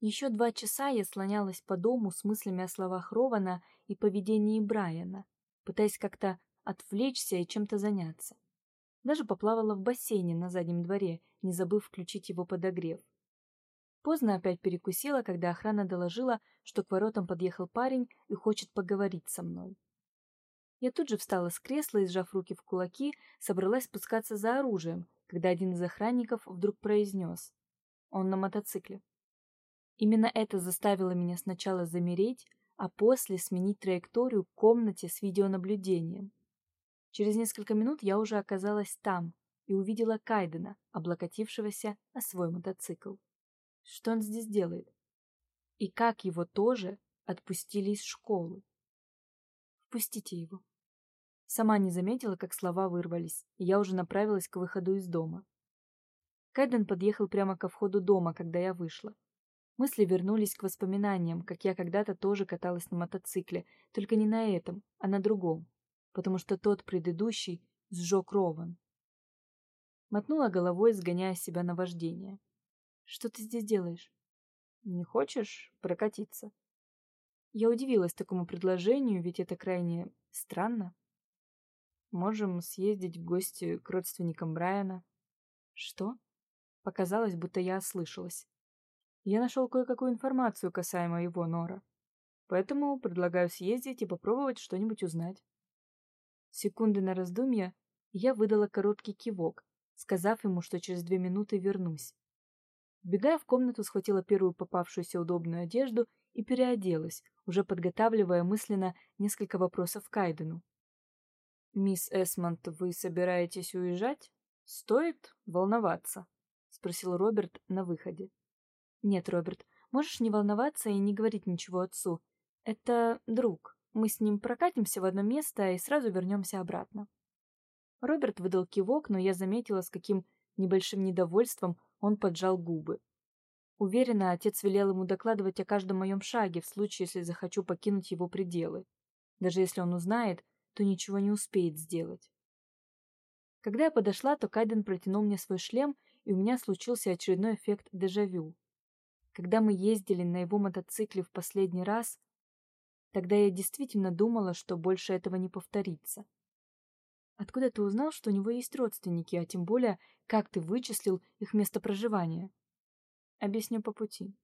Еще два часа я слонялась по дому с мыслями о словах Рована и поведении Брайана, пытаясь как-то отвлечься и чем-то заняться. Даже поплавала в бассейне на заднем дворе, не забыв включить его подогрев. Поздно опять перекусила, когда охрана доложила, что к воротам подъехал парень и хочет поговорить со мной. Я тут же встала с кресла и, сжав руки в кулаки, собралась спускаться за оружием, когда один из охранников вдруг произнес. Он на мотоцикле. Именно это заставило меня сначала замереть, а после сменить траекторию к комнате с видеонаблюдением. Через несколько минут я уже оказалась там и увидела Кайдена, облокотившегося о свой мотоцикл. Что он здесь делает? И как его тоже отпустили из школы? Впустите его. Сама не заметила, как слова вырвались, и я уже направилась к выходу из дома. Кайден подъехал прямо ко входу дома, когда я вышла. Мысли вернулись к воспоминаниям, как я когда-то тоже каталась на мотоцикле, только не на этом, а на другом, потому что тот предыдущий сжег Рован. Мотнула головой, сгоняя себя на вождение. «Что ты здесь делаешь?» «Не хочешь прокатиться?» Я удивилась такому предложению, ведь это крайне странно. Можем съездить в гости к родственникам Брайана. Что? Показалось, будто я ослышалась. Я нашел кое-какую информацию касаемо его Нора. Поэтому предлагаю съездить и попробовать что-нибудь узнать. Секунды на раздумье я выдала короткий кивок, сказав ему, что через две минуты вернусь. Бегая в комнату, схватила первую попавшуюся удобную одежду и переоделась, уже подготавливая мысленно несколько вопросов Кайдену. «Мисс Эсмонд, вы собираетесь уезжать? Стоит волноваться?» — спросил Роберт на выходе. «Нет, Роберт, можешь не волноваться и не говорить ничего отцу. Это друг. Мы с ним прокатимся в одно место и сразу вернемся обратно». Роберт выдал кивок, но я заметила, с каким небольшим недовольством он поджал губы. Уверена, отец велел ему докладывать о каждом моем шаге в случае, если захочу покинуть его пределы. Даже если он узнает, то ничего не успеет сделать. Когда я подошла, то Кайден протянул мне свой шлем, и у меня случился очередной эффект дежавю. Когда мы ездили на его мотоцикле в последний раз, тогда я действительно думала, что больше этого не повторится. Откуда ты узнал, что у него есть родственники, а тем более, как ты вычислил их место проживания? Объясню по пути.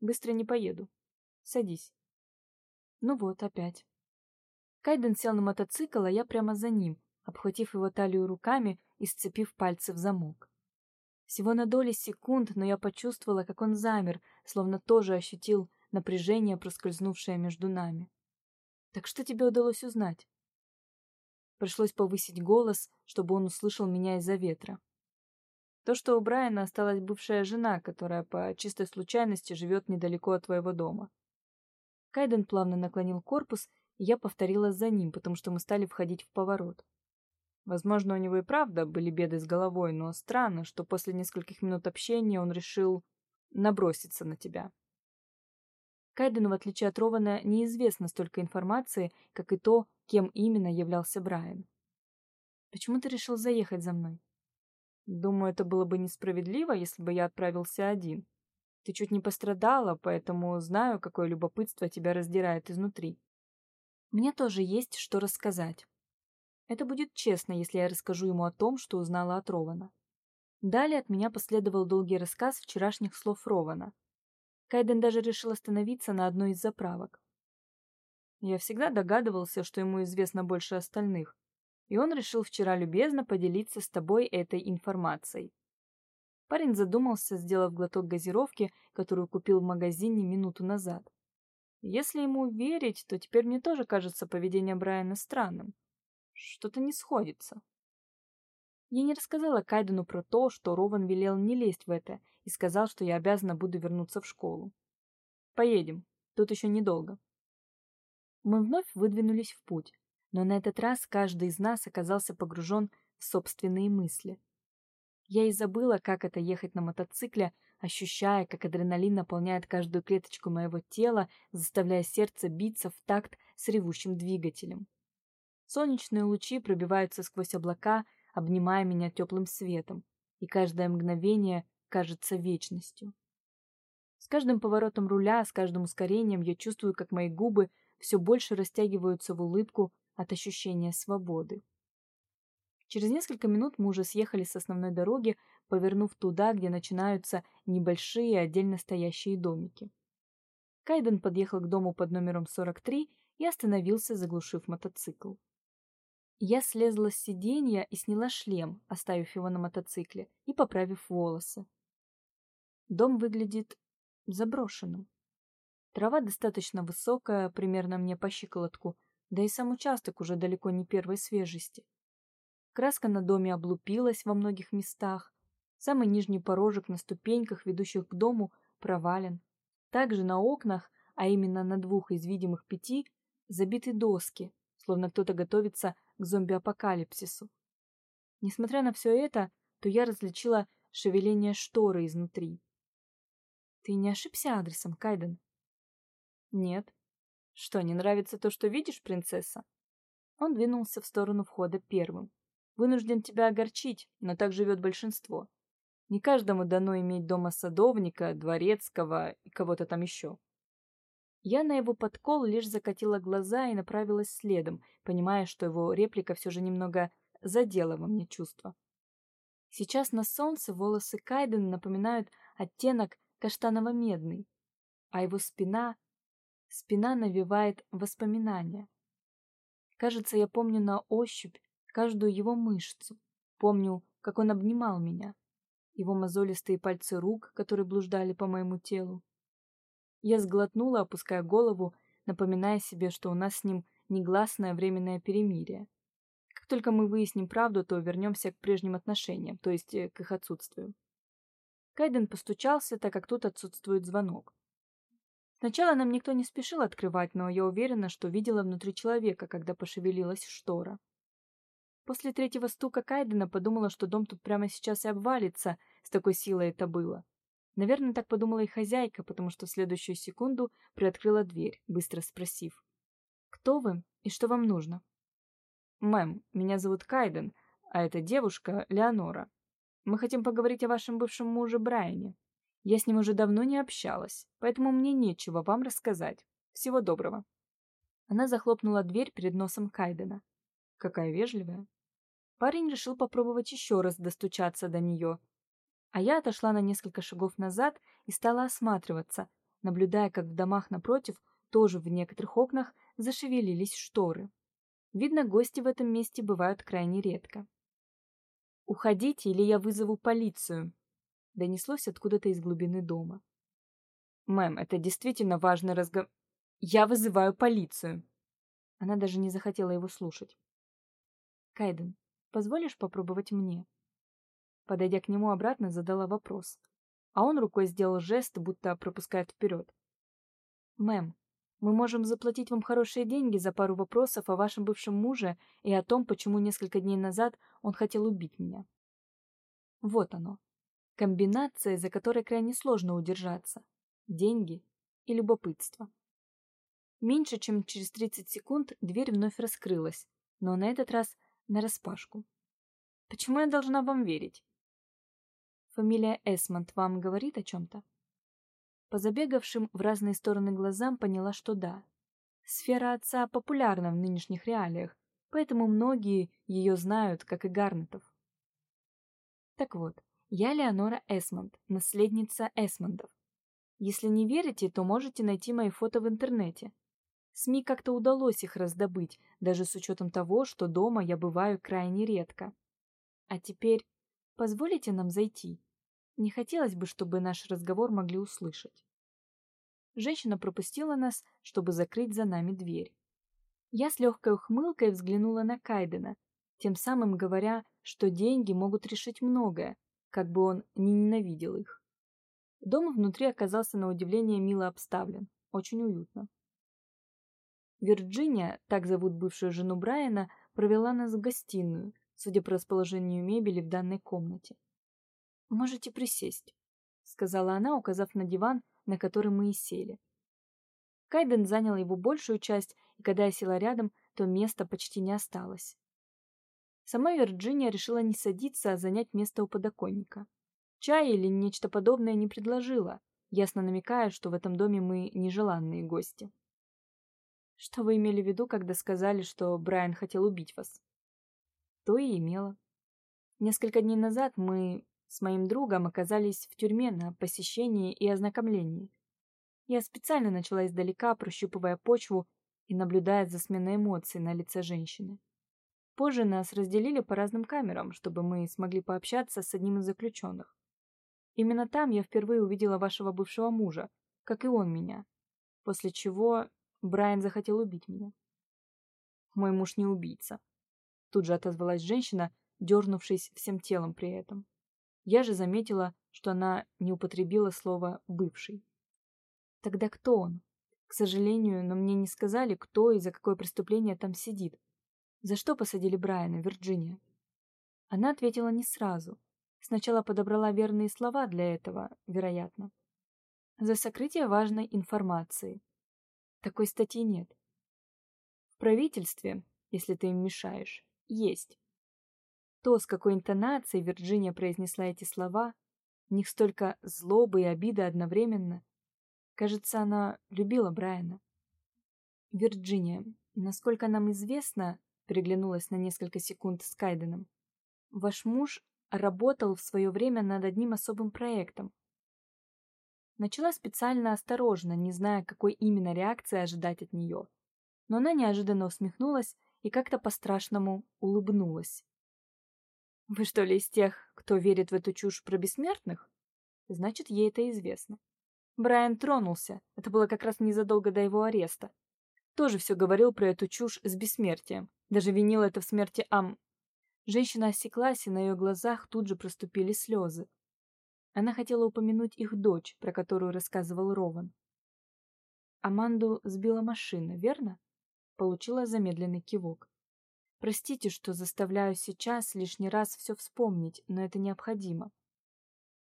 Быстро не поеду. Садись. Ну вот, опять. Кайден сел на мотоцикл, а я прямо за ним, обхватив его талию руками и сцепив пальцы в замок. Всего на доли секунд, но я почувствовала, как он замер, словно тоже ощутил напряжение, проскользнувшее между нами. Так что тебе удалось узнать? Пришлось повысить голос, чтобы он услышал меня из-за ветра. То, что у Брайана осталась бывшая жена, которая по чистой случайности живет недалеко от твоего дома. Кайден плавно наклонил корпус я повторила за ним, потому что мы стали входить в поворот. Возможно, у него и правда были беды с головой, но странно, что после нескольких минут общения он решил наброситься на тебя. Кайдену, в отличие от Рована, неизвестно столько информации, как и то, кем именно являлся Брайан. Почему ты решил заехать за мной? Думаю, это было бы несправедливо, если бы я отправился один. Ты чуть не пострадала, поэтому знаю, какое любопытство тебя раздирает изнутри. Мне тоже есть что рассказать. Это будет честно, если я расскажу ему о том, что узнала от Рована. Далее от меня последовал долгий рассказ вчерашних слов Рована. Кайден даже решил остановиться на одной из заправок. Я всегда догадывался, что ему известно больше остальных, и он решил вчера любезно поделиться с тобой этой информацией. Парень задумался, сделав глоток газировки, которую купил в магазине минуту назад. Если ему верить, то теперь мне тоже кажется поведение Брайана странным. Что-то не сходится. Я не рассказала Кайдену про то, что Рован велел не лезть в это и сказал, что я обязана буду вернуться в школу. Поедем. Тут еще недолго. Мы вновь выдвинулись в путь, но на этот раз каждый из нас оказался погружен в собственные мысли. Я и забыла, как это ехать на мотоцикле, ощущая, как адреналин наполняет каждую клеточку моего тела, заставляя сердце биться в такт с ревущим двигателем. Солнечные лучи пробиваются сквозь облака, обнимая меня теплым светом, и каждое мгновение кажется вечностью. С каждым поворотом руля, с каждым ускорением я чувствую, как мои губы все больше растягиваются в улыбку от ощущения свободы. Через несколько минут мы уже съехали с основной дороги, повернув туда, где начинаются небольшие отдельно стоящие домики. Кайден подъехал к дому под номером 43 и остановился, заглушив мотоцикл. Я слезла с сиденья и сняла шлем, оставив его на мотоцикле, и поправив волосы. Дом выглядит заброшенным. Трава достаточно высокая, примерно мне по щиколотку, да и сам участок уже далеко не первой свежести. Краска на доме облупилась во многих местах, самый нижний порожек на ступеньках, ведущих к дому, провален. Также на окнах, а именно на двух из видимых пяти, забиты доски, словно кто-то готовится к зомби-апокалипсису. Несмотря на все это, то я различила шевеление шторы изнутри. Ты не ошибся адресом, Кайден? Нет. Что, не нравится то, что видишь, принцесса? Он двинулся в сторону входа первым. Вынужден тебя огорчить, но так живет большинство. Не каждому дано иметь дома садовника, дворецкого и кого-то там еще. Я на его подкол лишь закатила глаза и направилась следом, понимая, что его реплика все же немного задела во мне чувства. Сейчас на солнце волосы Кайдена напоминают оттенок каштаново-медный, а его спина... Спина навевает воспоминания. Кажется, я помню на ощупь каждую его мышцу. Помню, как он обнимал меня. Его мозолистые пальцы рук, которые блуждали по моему телу. Я сглотнула, опуская голову, напоминая себе, что у нас с ним негласное временное перемирие. Как только мы выясним правду, то вернемся к прежним отношениям, то есть э, к их отсутствию. Кайден постучался, так как тут отсутствует звонок. Сначала нам никто не спешил открывать, но я уверена, что видела внутри человека, когда пошевелилась штора. После третьего стука Кайдена подумала, что дом тут прямо сейчас и обвалится, с такой силой это было. Наверное, так подумала и хозяйка, потому что в следующую секунду приоткрыла дверь, быстро спросив. «Кто вы и что вам нужно?» «Мэм, меня зовут Кайден, а эта девушка — Леонора. Мы хотим поговорить о вашем бывшем муже Брайане. Я с ним уже давно не общалась, поэтому мне нечего вам рассказать. Всего доброго». Она захлопнула дверь перед носом Кайдена. Какая вежливая. Парень решил попробовать еще раз достучаться до нее, а я отошла на несколько шагов назад и стала осматриваться, наблюдая, как в домах напротив, тоже в некоторых окнах, зашевелились шторы. Видно, гости в этом месте бывают крайне редко. «Уходите, или я вызову полицию», — донеслось откуда-то из глубины дома. «Мэм, это действительно важный разговор...» «Я вызываю полицию!» Она даже не захотела его слушать. «Кайден, позволишь попробовать мне?» Подойдя к нему обратно, задала вопрос. А он рукой сделал жест, будто пропускает вперед. «Мэм, мы можем заплатить вам хорошие деньги за пару вопросов о вашем бывшем муже и о том, почему несколько дней назад он хотел убить меня». Вот оно. Комбинация, за которой крайне сложно удержаться. Деньги и любопытство. Меньше чем через 30 секунд дверь вновь раскрылась, но на этот раз нараспашку. Почему я должна вам верить? Фамилия Эсмонд вам говорит о чем-то? По забегавшим в разные стороны глазам поняла, что да. Сфера отца популярна в нынешних реалиях, поэтому многие ее знают, как и Гарнетов. Так вот, я Леонора Эсмонд, наследница Эсмондов. Если не верите, то можете найти мои фото в интернете. СМИ как-то удалось их раздобыть, даже с учетом того, что дома я бываю крайне редко. А теперь позволите нам зайти? Не хотелось бы, чтобы наш разговор могли услышать. Женщина пропустила нас, чтобы закрыть за нами дверь. Я с легкой ухмылкой взглянула на Кайдена, тем самым говоря, что деньги могут решить многое, как бы он ни ненавидел их. Дом внутри оказался на удивление мило обставлен, очень уютно. Вирджиния, так зовут бывшую жену Брайана, провела нас в гостиную, судя по расположению мебели в данной комнате. «Можете присесть», — сказала она, указав на диван, на который мы и сели. Кайден занял его большую часть, и когда я села рядом, то места почти не осталось. Сама Вирджиния решила не садиться, а занять место у подоконника. Чая или нечто подобное не предложила, ясно намекая, что в этом доме мы нежеланные гости. Что вы имели в виду, когда сказали, что Брайан хотел убить вас? То и имела. Несколько дней назад мы с моим другом оказались в тюрьме на посещении и ознакомлении. Я специально начала издалека, прощупывая почву и наблюдая за сменой эмоций на лице женщины. Позже нас разделили по разным камерам, чтобы мы смогли пообщаться с одним из заключенных. Именно там я впервые увидела вашего бывшего мужа, как и он меня. После чего Брайан захотел убить меня. Мой муж не убийца. Тут же отозвалась женщина, дернувшись всем телом при этом. Я же заметила, что она не употребила слово «бывший». Тогда кто он? К сожалению, но мне не сказали, кто и за какое преступление там сидит. За что посадили Брайана, Вирджиния? Она ответила не сразу. Сначала подобрала верные слова для этого, вероятно. За сокрытие важной информации. Такой статьи нет. В правительстве, если ты им мешаешь, есть. То, с какой интонацией Вирджиния произнесла эти слова, в них столько злобы и обиды одновременно. Кажется, она любила Брайана. Вирджиния, насколько нам известно, переглянулась на несколько секунд с Кайденом. Ваш муж работал в свое время над одним особым проектом. Начала специально осторожно, не зная, какой именно реакции ожидать от нее. Но она неожиданно усмехнулась и как-то по-страшному улыбнулась. «Вы что ли из тех, кто верит в эту чушь про бессмертных?» Значит, ей это известно. Брайан тронулся, это было как раз незадолго до его ареста. Тоже все говорил про эту чушь с бессмертием. Даже винил это в смерти Ам... Женщина осеклась, и на ее глазах тут же проступили слезы. Она хотела упомянуть их дочь, про которую рассказывал Рован. Аманду сбила машина, верно? Получила замедленный кивок. Простите, что заставляю сейчас лишний раз все вспомнить, но это необходимо.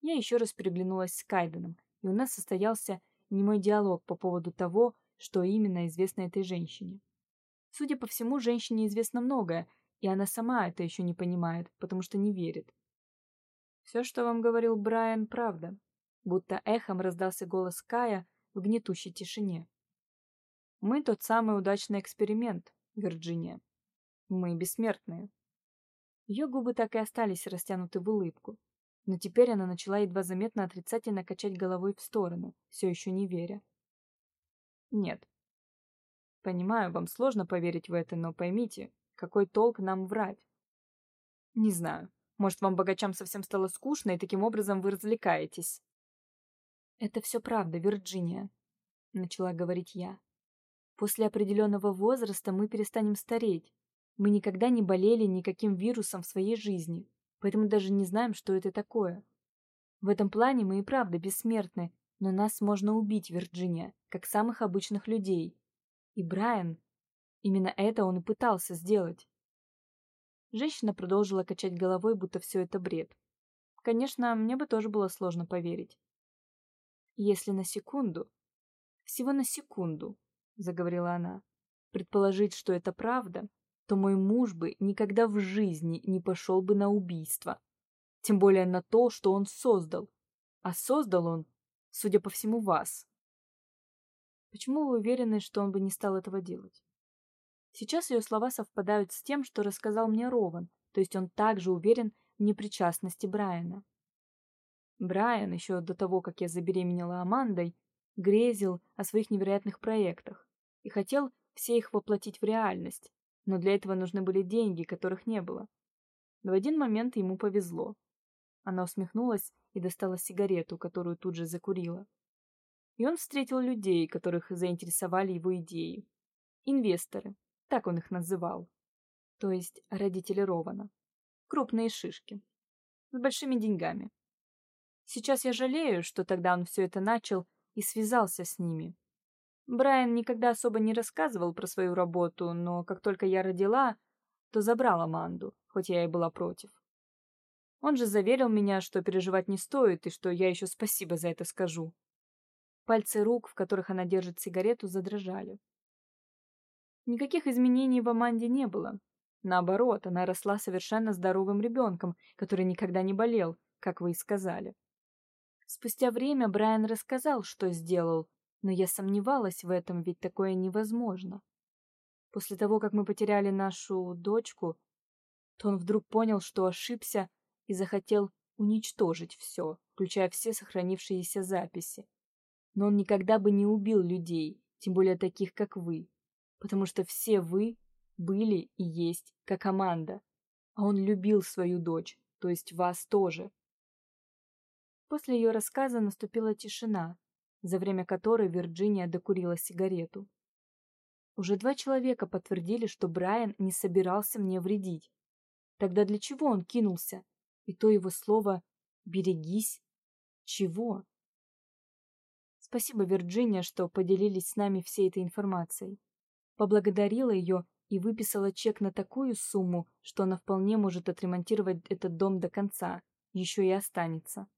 Я еще раз переглянулась с Кайденом, и у нас состоялся немой диалог по поводу того, что именно известно этой женщине. Судя по всему, женщине известно многое, и она сама это еще не понимает, потому что не верит. Все, что вам говорил Брайан, правда. Будто эхом раздался голос Кая в гнетущей тишине. Мы тот самый удачный эксперимент, Вирджиния. Мы бессмертные. Ее губы так и остались растянуты в улыбку, но теперь она начала едва заметно отрицательно качать головой в сторону, все еще не веря. Нет. Понимаю, вам сложно поверить в это, но поймите, какой толк нам врать? Не знаю. Может, вам, богачам, совсем стало скучно, и таким образом вы развлекаетесь? Это все правда, Вирджиния, начала говорить я. После определенного возраста мы перестанем стареть. Мы никогда не болели никаким вирусом в своей жизни, поэтому даже не знаем, что это такое. В этом плане мы и правда бессмертны, но нас можно убить, Вирджиния, как самых обычных людей. И Брайан... Именно это он и пытался сделать. Женщина продолжила качать головой, будто все это бред. Конечно, мне бы тоже было сложно поверить. Если на секунду, всего на секунду, заговорила она, предположить, что это правда, то мой муж бы никогда в жизни не пошел бы на убийство. Тем более на то, что он создал. А создал он Судя по всему, вас. Почему вы уверены, что он бы не стал этого делать? Сейчас ее слова совпадают с тем, что рассказал мне Рован, то есть он также уверен в непричастности Брайана. Брайан, еще до того, как я забеременела Амандой, грезил о своих невероятных проектах и хотел все их воплотить в реальность, но для этого нужны были деньги, которых не было. Но в один момент ему повезло. Она усмехнулась и достала сигарету, которую тут же закурила. И он встретил людей, которых заинтересовали его идеи. Инвесторы, так он их называл. То есть родители Рована. Крупные шишки. С большими деньгами. Сейчас я жалею, что тогда он все это начал и связался с ними. Брайан никогда особо не рассказывал про свою работу, но как только я родила, то забрал Аманду, хоть я и была против. Он же заверил меня, что переживать не стоит и что я еще спасибо за это скажу. Пальцы рук, в которых она держит сигарету, задрожали. Никаких изменений в Аманде не было. Наоборот, она росла совершенно здоровым ребенком, который никогда не болел, как вы и сказали. Спустя время Брайан рассказал, что сделал, но я сомневалась в этом, ведь такое невозможно. После того, как мы потеряли нашу дочку, то он вдруг понял, что ошибся и захотел уничтожить все, включая все сохранившиеся записи. Но он никогда бы не убил людей, тем более таких, как вы, потому что все вы были и есть как команда, а он любил свою дочь, то есть вас тоже. После ее рассказа наступила тишина, за время которой Вирджиния докурила сигарету. Уже два человека подтвердили, что Брайан не собирался мне вредить. Тогда для чего он кинулся? И то его слово «берегись» чего? Спасибо, Вирджиния, что поделились с нами всей этой информацией. Поблагодарила ее и выписала чек на такую сумму, что она вполне может отремонтировать этот дом до конца, еще и останется.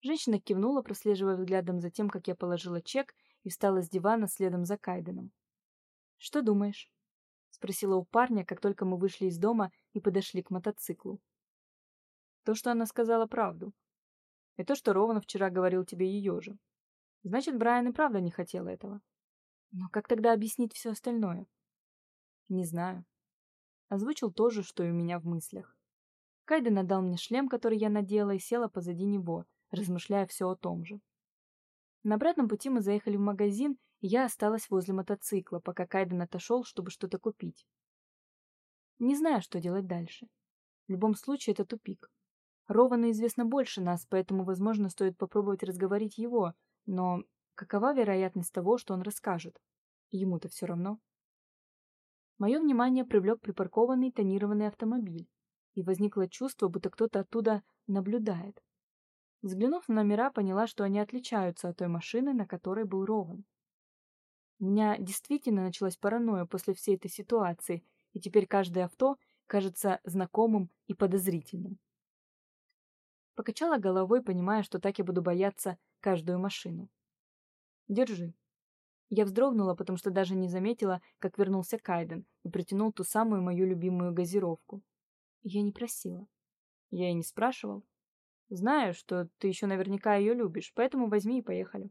Женщина кивнула, прослеживая взглядом за тем, как я положила чек и встала с дивана следом за Кайденом. «Что думаешь?» — спросила у парня, как только мы вышли из дома и подошли к мотоциклу. То, что она сказала правду. И то, что ровно вчера говорил тебе ее же. Значит, Брайан и правда не хотел этого. Но как тогда объяснить все остальное? Не знаю. Озвучил то же, что и у меня в мыслях. Кайден отдал мне шлем, который я надела, и села позади него, размышляя все о том же. На обратном пути мы заехали в магазин, и я осталась возле мотоцикла, пока Кайден отошел, чтобы что-то купить. Не знаю, что делать дальше. В любом случае, это тупик. Ровану известно больше нас, поэтому, возможно, стоит попробовать разговорить его, но какова вероятность того, что он расскажет? Ему-то все равно. Мое внимание привлек припаркованный тонированный автомобиль, и возникло чувство, будто кто-то оттуда наблюдает. Взглянув на номера, поняла, что они отличаются от той машины, на которой был Рован. У меня действительно началась паранойя после всей этой ситуации, и теперь каждое авто кажется знакомым и подозрительным. Покачала головой, понимая, что так я буду бояться каждую машину. «Держи». Я вздрогнула, потому что даже не заметила, как вернулся Кайден и протянул ту самую мою любимую газировку. Я не просила. Я и не спрашивал. Знаю, что ты еще наверняка ее любишь, поэтому возьми и поехали.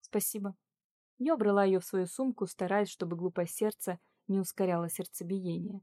Спасибо. Я убрала ее в свою сумку, стараясь, чтобы глупое сердце не ускоряло сердцебиение.